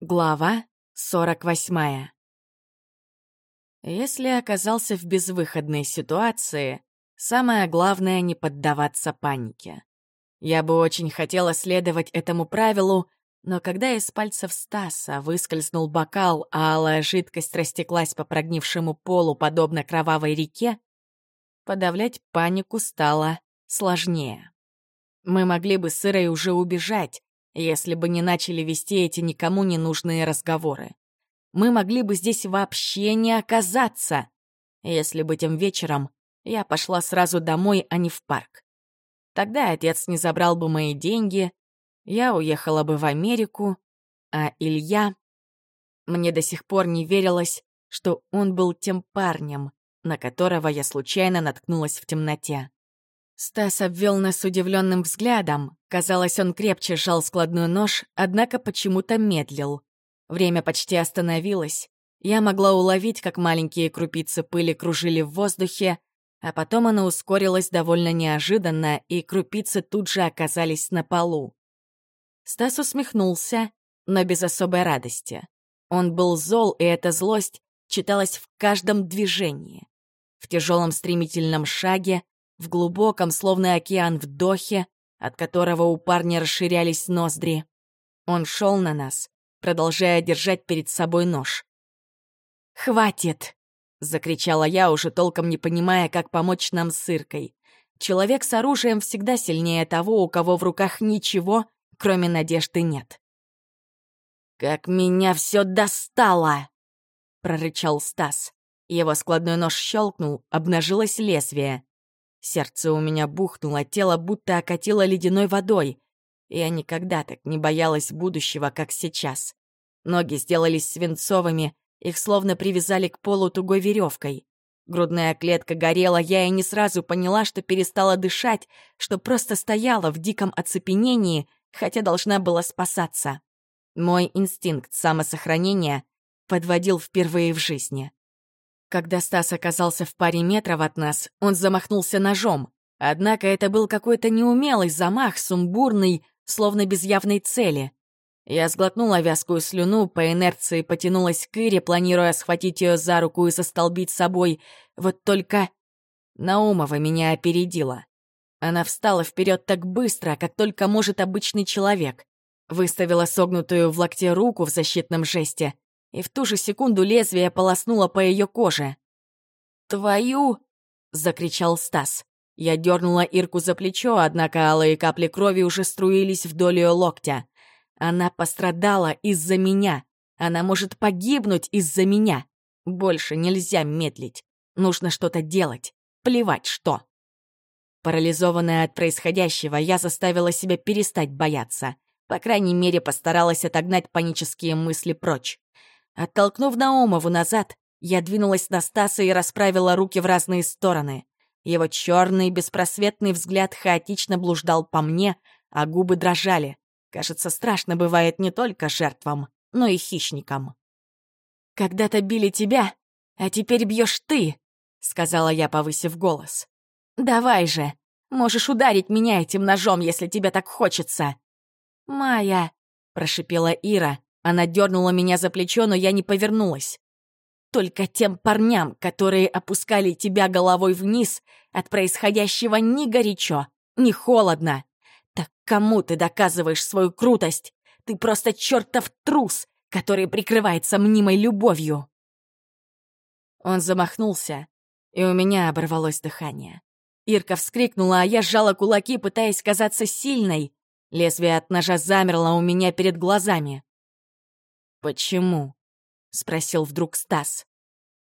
Глава 48 Если оказался в безвыходной ситуации, самое главное — не поддаваться панике. Я бы очень хотела следовать этому правилу, но когда из пальцев Стаса выскользнул бокал, а алая жидкость растеклась по прогнившему полу, подобно кровавой реке, подавлять панику стало сложнее. Мы могли бы с Ирой уже убежать, если бы не начали вести эти никому не нужные разговоры. Мы могли бы здесь вообще не оказаться, если бы тем вечером я пошла сразу домой, а не в парк. Тогда отец не забрал бы мои деньги, я уехала бы в Америку, а Илья... Мне до сих пор не верилось, что он был тем парнем, на которого я случайно наткнулась в темноте. Стас обвел нас удивленным взглядом. Казалось, он крепче сжал складной нож, однако почему-то медлил. Время почти остановилось. Я могла уловить, как маленькие крупицы пыли кружили в воздухе, а потом она ускорилась довольно неожиданно, и крупицы тут же оказались на полу. Стас усмехнулся, но без особой радости. Он был зол, и эта злость читалась в каждом движении. В тяжелом стремительном шаге, в глубоком, словно океан, вдохе, от которого у парня расширялись ноздри. Он шел на нас, продолжая держать перед собой нож. «Хватит!» — закричала я, уже толком не понимая, как помочь нам с Иркой. Человек с оружием всегда сильнее того, у кого в руках ничего, кроме надежды, нет. «Как меня все достало!» — прорычал Стас. Его складной нож щелкнул, обнажилось лезвие. Сердце у меня бухнуло, тело будто окатило ледяной водой. Я никогда так не боялась будущего, как сейчас. Ноги сделались свинцовыми, их словно привязали к полу тугой веревкой. Грудная клетка горела, я и не сразу поняла, что перестала дышать, что просто стояла в диком оцепенении, хотя должна была спасаться. Мой инстинкт самосохранения подводил впервые в жизни. Когда Стас оказался в паре метров от нас, он замахнулся ножом. Однако это был какой-то неумелый замах, сумбурный, словно без явной цели. Я сглотнула вязкую слюну, по инерции потянулась к Ире, планируя схватить ее за руку и застолбить собой. Вот только Наумова меня опередила. Она встала вперед так быстро, как только может обычный человек. Выставила согнутую в локте руку в защитном жесте и в ту же секунду лезвие полоснуло по ее коже. «Твою!» — закричал Стас. Я дернула Ирку за плечо, однако алые капли крови уже струились вдоль ее локтя. Она пострадала из-за меня. Она может погибнуть из-за меня. Больше нельзя медлить. Нужно что-то делать. Плевать, что. Парализованная от происходящего, я заставила себя перестать бояться. По крайней мере, постаралась отогнать панические мысли прочь. Оттолкнув Наумову назад, я двинулась на Стаса и расправила руки в разные стороны. Его черный, беспросветный взгляд хаотично блуждал по мне, а губы дрожали. Кажется, страшно бывает не только жертвам, но и хищникам. «Когда-то били тебя, а теперь бьешь ты», — сказала я, повысив голос. «Давай же, можешь ударить меня этим ножом, если тебе так хочется». «Майя», — прошипела Ира, она дернула меня за плечо, но я не повернулась. Только тем парням, которые опускали тебя головой вниз, от происходящего ни горячо, ни холодно. Так кому ты доказываешь свою крутость? Ты просто чертов трус, который прикрывается мнимой любовью. Он замахнулся, и у меня оборвалось дыхание. Ирка вскрикнула, а я сжала кулаки, пытаясь казаться сильной. Лезвие от ножа замерло у меня перед глазами. «Почему?» — спросил вдруг Стас.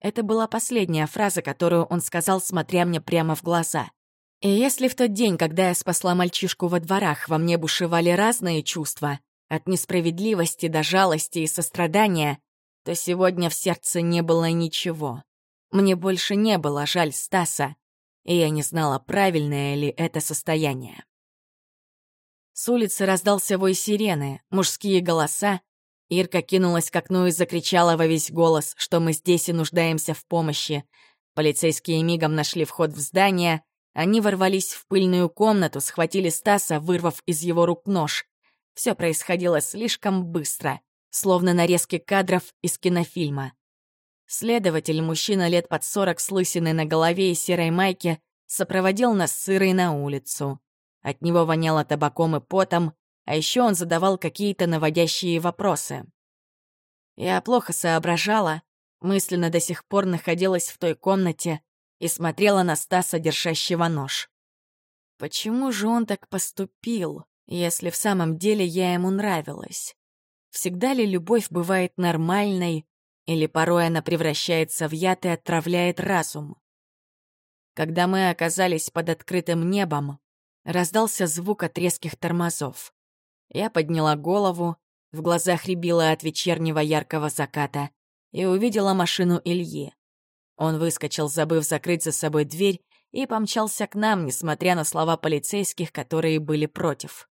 Это была последняя фраза, которую он сказал, смотря мне прямо в глаза. И если в тот день, когда я спасла мальчишку во дворах, во мне бушевали разные чувства, от несправедливости до жалости и сострадания, то сегодня в сердце не было ничего. Мне больше не было жаль Стаса, и я не знала, правильное ли это состояние. С улицы раздался вой сирены, мужские голоса, Ирка кинулась к окну и закричала во весь голос, что мы здесь и нуждаемся в помощи. Полицейские мигом нашли вход в здание. Они ворвались в пыльную комнату, схватили Стаса, вырвав из его рук нож. Все происходило слишком быстро, словно нарезки кадров из кинофильма. Следователь, мужчина лет под сорок с лысиной на голове и серой майке, сопроводил нас с Ирой на улицу. От него воняло табаком и потом, а еще он задавал какие-то наводящие вопросы. Я плохо соображала, мысленно до сих пор находилась в той комнате и смотрела на Стаса, держащего нож. Почему же он так поступил, если в самом деле я ему нравилась? Всегда ли любовь бывает нормальной, или порой она превращается в яд и отравляет разум? Когда мы оказались под открытым небом, раздался звук от резких тормозов. Я подняла голову, в глазах рябило от вечернего яркого заката, и увидела машину Ильи. Он выскочил, забыв закрыть за собой дверь, и помчался к нам, несмотря на слова полицейских, которые были против.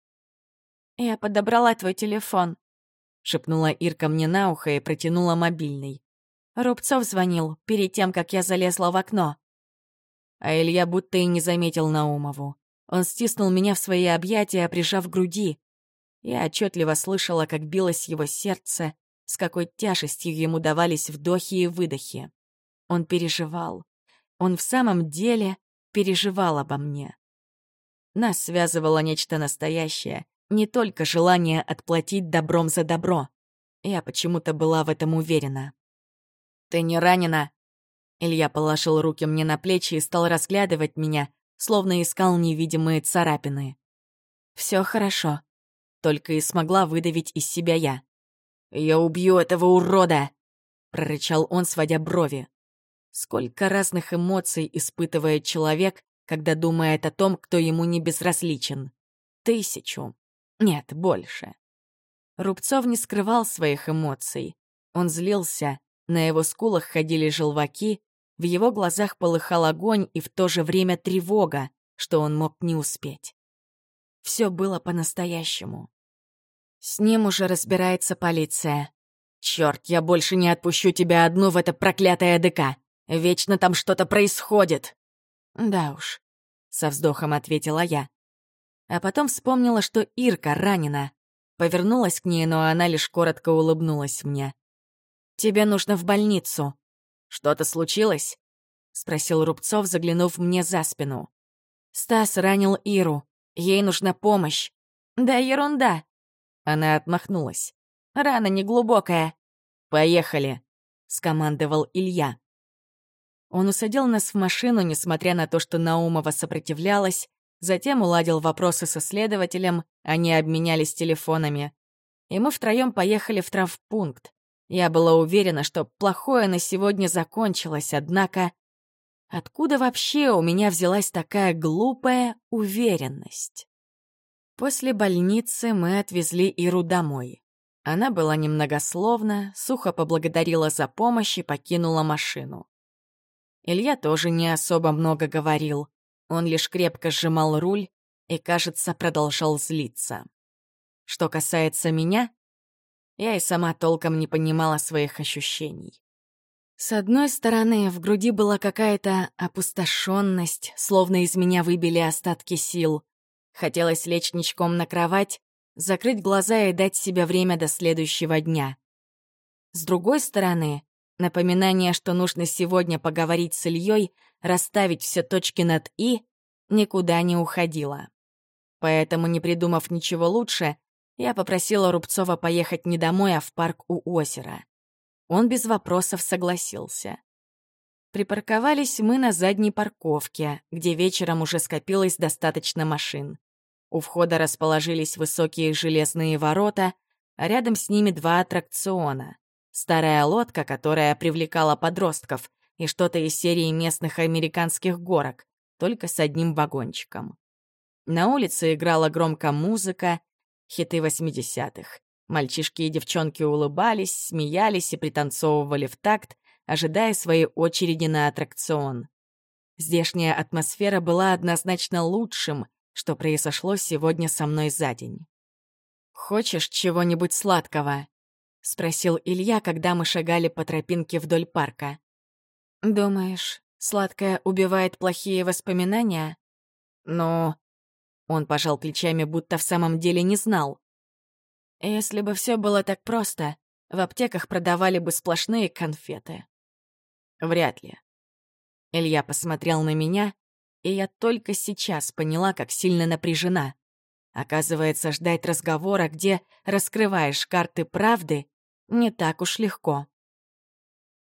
«Я подобрала твой телефон», — шепнула Ирка мне на ухо и протянула мобильный. Рубцов звонил перед тем, как я залезла в окно. А Илья будто и не заметил Наумову. Он стиснул меня в свои объятия, прижав к груди. Я отчетливо слышала, как билось его сердце, с какой тяжестью ему давались вдохи и выдохи. Он переживал. Он в самом деле переживал обо мне. Нас связывало нечто настоящее, не только желание отплатить добром за добро. Я почему-то была в этом уверена. «Ты не ранена?» Илья положил руки мне на плечи и стал разглядывать меня, словно искал невидимые царапины. Все хорошо», — только и смогла выдавить из себя я. «Я убью этого урода!» — прорычал он, сводя брови. Сколько разных эмоций испытывает человек, когда думает о том, кто ему не безразличен. Тысячу. Нет, больше. Рубцов не скрывал своих эмоций. Он злился, на его скулах ходили желваки, в его глазах полыхал огонь и в то же время тревога, что он мог не успеть. Все было по-настоящему. С ним уже разбирается полиция. Черт, я больше не отпущу тебя одну в это проклятое ДК. Вечно там что-то происходит. Да уж, со вздохом ответила я. А потом вспомнила, что Ирка ранена. Повернулась к ней, но она лишь коротко улыбнулась мне. «Тебе нужно в больницу». «Что-то случилось?» — спросил Рубцов, заглянув мне за спину. «Стас ранил Иру. Ей нужна помощь». «Да ерунда!» Она отмахнулась. «Рана неглубокая». «Поехали», — скомандовал Илья. Он усадил нас в машину, несмотря на то, что Наумова сопротивлялась, затем уладил вопросы со следователем, они обменялись телефонами. И мы втроем поехали в травпункт. Я была уверена, что плохое на сегодня закончилось, однако... Откуда вообще у меня взялась такая глупая уверенность? После больницы мы отвезли Иру домой. Она была немногословна, сухо поблагодарила за помощь и покинула машину. Илья тоже не особо много говорил. Он лишь крепко сжимал руль и, кажется, продолжал злиться. Что касается меня, я и сама толком не понимала своих ощущений. С одной стороны, в груди была какая-то опустошенность, словно из меня выбили остатки сил. Хотелось лечь ничком на кровать, закрыть глаза и дать себе время до следующего дня. С другой стороны, Напоминание, что нужно сегодня поговорить с Ильей, расставить все точки над «и», никуда не уходило. Поэтому, не придумав ничего лучше, я попросила Рубцова поехать не домой, а в парк у озера. Он без вопросов согласился. Припарковались мы на задней парковке, где вечером уже скопилось достаточно машин. У входа расположились высокие железные ворота, а рядом с ними два аттракциона. Старая лодка, которая привлекала подростков, и что-то из серии местных американских горок, только с одним вагончиком. На улице играла громко музыка, хиты 80-х. Мальчишки и девчонки улыбались, смеялись и пританцовывали в такт, ожидая своей очереди на аттракцион. Здешняя атмосфера была однозначно лучшим, что произошло сегодня со мной за день. «Хочешь чего-нибудь сладкого?» — спросил Илья, когда мы шагали по тропинке вдоль парка. «Думаешь, сладкое убивает плохие воспоминания?» «Ну...» Он пожал плечами, будто в самом деле не знал. «Если бы все было так просто, в аптеках продавали бы сплошные конфеты. Вряд ли. Илья посмотрел на меня, и я только сейчас поняла, как сильно напряжена. Оказывается, ждать разговора, где раскрываешь карты правды, не так уж легко.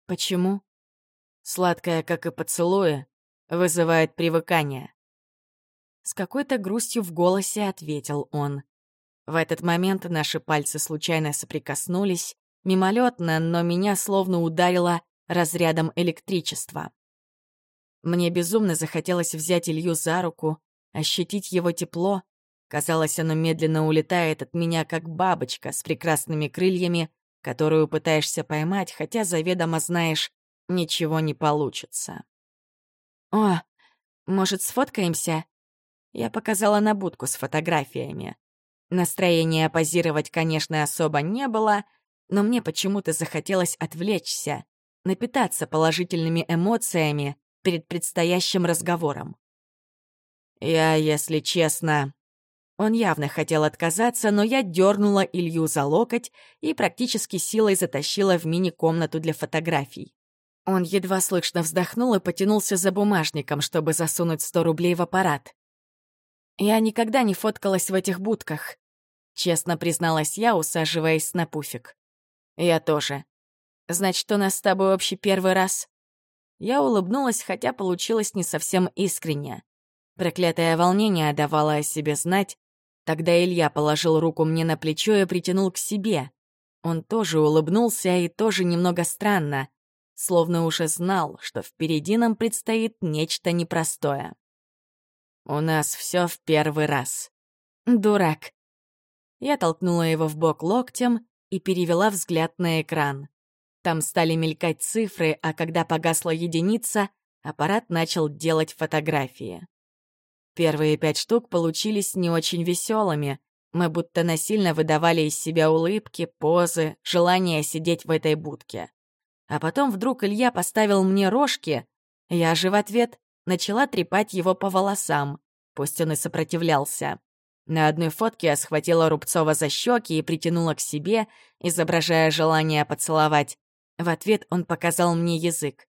Почему? Сладкое, как и поцелуи, вызывает привыкание. С какой-то грустью в голосе ответил он. В этот момент наши пальцы случайно соприкоснулись, мимолетно, но меня словно ударило разрядом электричества. Мне безумно захотелось взять Илью за руку, ощутить его тепло. Казалось, оно медленно улетает от меня, как бабочка с прекрасными крыльями, которую пытаешься поймать, хотя заведомо знаешь, ничего не получится. «О, может, сфоткаемся?» Я показала на будку с фотографиями. Настроения позировать, конечно, особо не было, но мне почему-то захотелось отвлечься, напитаться положительными эмоциями перед предстоящим разговором. Я, если честно... Он явно хотел отказаться, но я дернула Илью за локоть и практически силой затащила в мини-комнату для фотографий. Он едва слышно вздохнул и потянулся за бумажником, чтобы засунуть сто рублей в аппарат. «Я никогда не фоткалась в этих будках», — честно призналась я, усаживаясь на пуфик. «Я тоже. Значит, у нас с тобой общий первый раз?» Я улыбнулась, хотя получилось не совсем искренне. Проклятое волнение давало о себе знать. Тогда Илья положил руку мне на плечо и притянул к себе. Он тоже улыбнулся и тоже немного странно словно уже знал, что впереди нам предстоит нечто непростое. «У нас все в первый раз». «Дурак». Я толкнула его в бок локтем и перевела взгляд на экран. Там стали мелькать цифры, а когда погасла единица, аппарат начал делать фотографии. Первые пять штук получились не очень веселыми. Мы будто насильно выдавали из себя улыбки, позы, желание сидеть в этой будке. А потом вдруг Илья поставил мне рожки, я же в ответ начала трепать его по волосам, пусть он и сопротивлялся. На одной фотке я схватила Рубцова за щеки и притянула к себе, изображая желание поцеловать. В ответ он показал мне язык.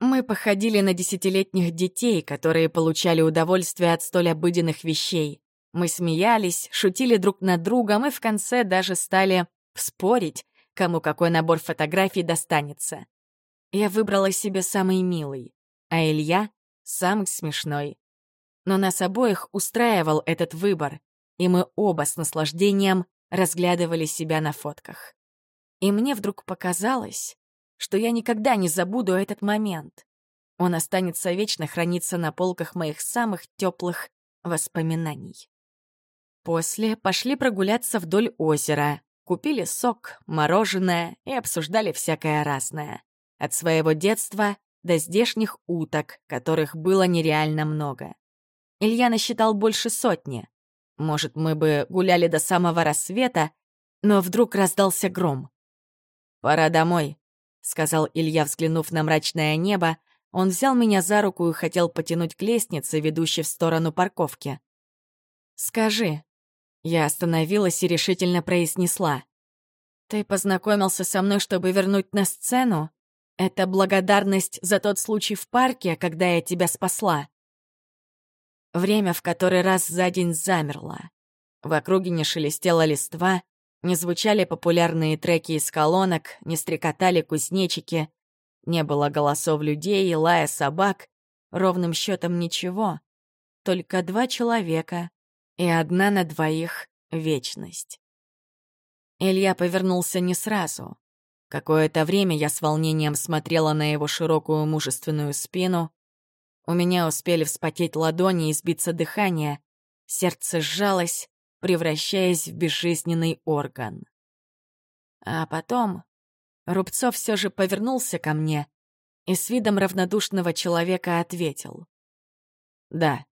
Мы походили на десятилетних детей, которые получали удовольствие от столь обыденных вещей. Мы смеялись, шутили друг над другом и в конце даже стали спорить, кому какой набор фотографий достанется. Я выбрала себе самый милый, а Илья — самый смешной. Но нас обоих устраивал этот выбор, и мы оба с наслаждением разглядывали себя на фотках. И мне вдруг показалось, что я никогда не забуду этот момент. Он останется вечно храниться на полках моих самых теплых воспоминаний. После пошли прогуляться вдоль озера, Купили сок, мороженое и обсуждали всякое разное. От своего детства до здешних уток, которых было нереально много. Илья насчитал больше сотни. Может, мы бы гуляли до самого рассвета, но вдруг раздался гром. «Пора домой», — сказал Илья, взглянув на мрачное небо. Он взял меня за руку и хотел потянуть к лестнице, ведущей в сторону парковки. «Скажи, я остановилась и решительно произнесла. «Ты познакомился со мной, чтобы вернуть на сцену? Это благодарность за тот случай в парке, когда я тебя спасла». Время в который раз за день замерло. В округе не шелестела листва, не звучали популярные треки из колонок, не стрекотали кузнечики, не было голосов людей и лая собак, ровным счетом ничего. Только два человека, и одна на двоих — вечность. Илья повернулся не сразу. Какое-то время я с волнением смотрела на его широкую мужественную спину. У меня успели вспотеть ладони и сбиться дыхание. Сердце сжалось, превращаясь в безжизненный орган. А потом Рубцов все же повернулся ко мне и с видом равнодушного человека ответил. «Да,